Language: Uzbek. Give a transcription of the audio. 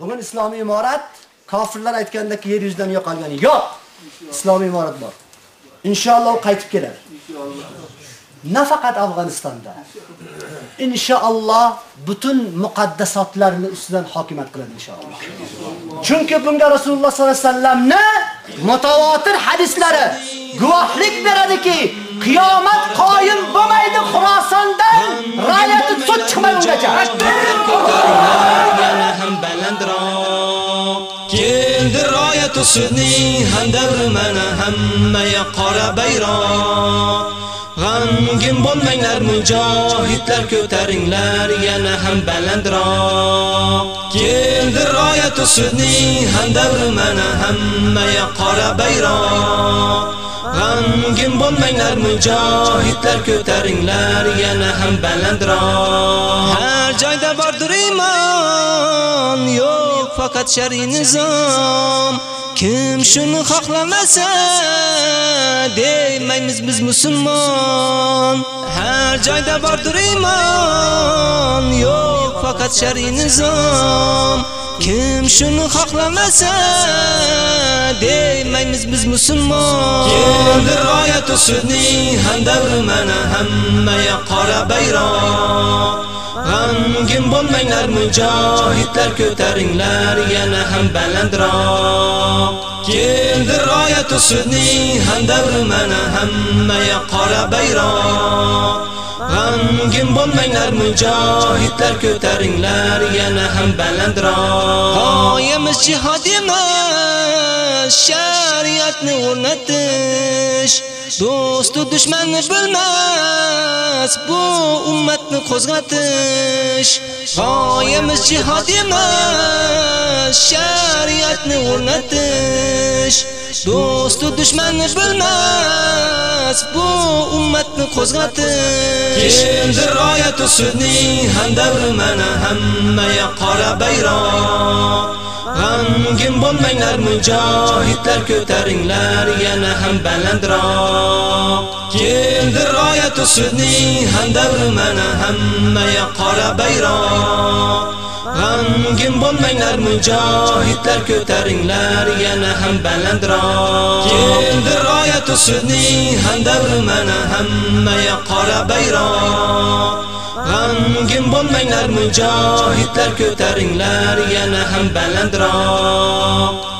Bugun islomiy imorat kofirlar aytgandek yer yuzidan yo'qolgani yo'q. Islomiy imorat bor. Inshaalloh qaytib keladi. Nafaqat Afg'onistonda. Inshaalloh butun muqaddasotlarni ustidan hokimiyat qiladi inshaalloh. Chunki bunga Rasululloh sollallohu alayhi vasallamni mutawatir hadislari guvohlik beradiki, qiyomat qoyim bo'lmaydi Xurosondan rayati sut chiqmagungacha. Keldi royatu sudning handavri mana hammaga qora bayroq g'amgin bo'lmanglar mujohidlar ko'taringlar yana ham balandroq. Keldi royatu sudning handavri mana hammaga qora bayroq g'amgin bo'lmanglar mujohidlar ko'taringlar yana ham balandroq. Har joyda bordir iymon faqat shar'iy nizom. Kim shuni xohlamasa deymaymiz biz musulmon. Har joyda bordir iymon yo'q faqat shar'iy nizom. Kim shuni xohlamasa deymaymiz biz musulmon. Keldi royatu sudning handavri mana hammaga qora bayroq g'amgin bo'lmanglar mujohidlar ko'taringlar yana ham balandroq. Keldi royatu sudning davr mana hamma hammaga qora bayroq. G'amgin bo'lmanglar mujohidlar ko'taringlar yana ham balandroq. G'oyamiz jihod emas shariatni o'rnatish. Do'stu dushmanni bilmas bu ummatni qo'zg'atish. G'oyamiz jihod emas shariatni o'rnatish. Do'stu dushmanni bilmas. Bu ummatni qo'zg'atish. Keldi royatu sudning handavri mana hammaga qora bayroq. G'amgin bo'lmanglar mujohidlar ko'taringlar yana ham balandroq. Keldi royatu sudning handavri mana hammaga qora bayroq. G'amgin bo'lmanglar mujohidlar ko'taringlar yana ham balandroq. Keldi royatu sizning handavri mana hammaga qora bayroq. G'amgin bo'lmanglar mujohidlar ko'taringlar yana ham balandroq.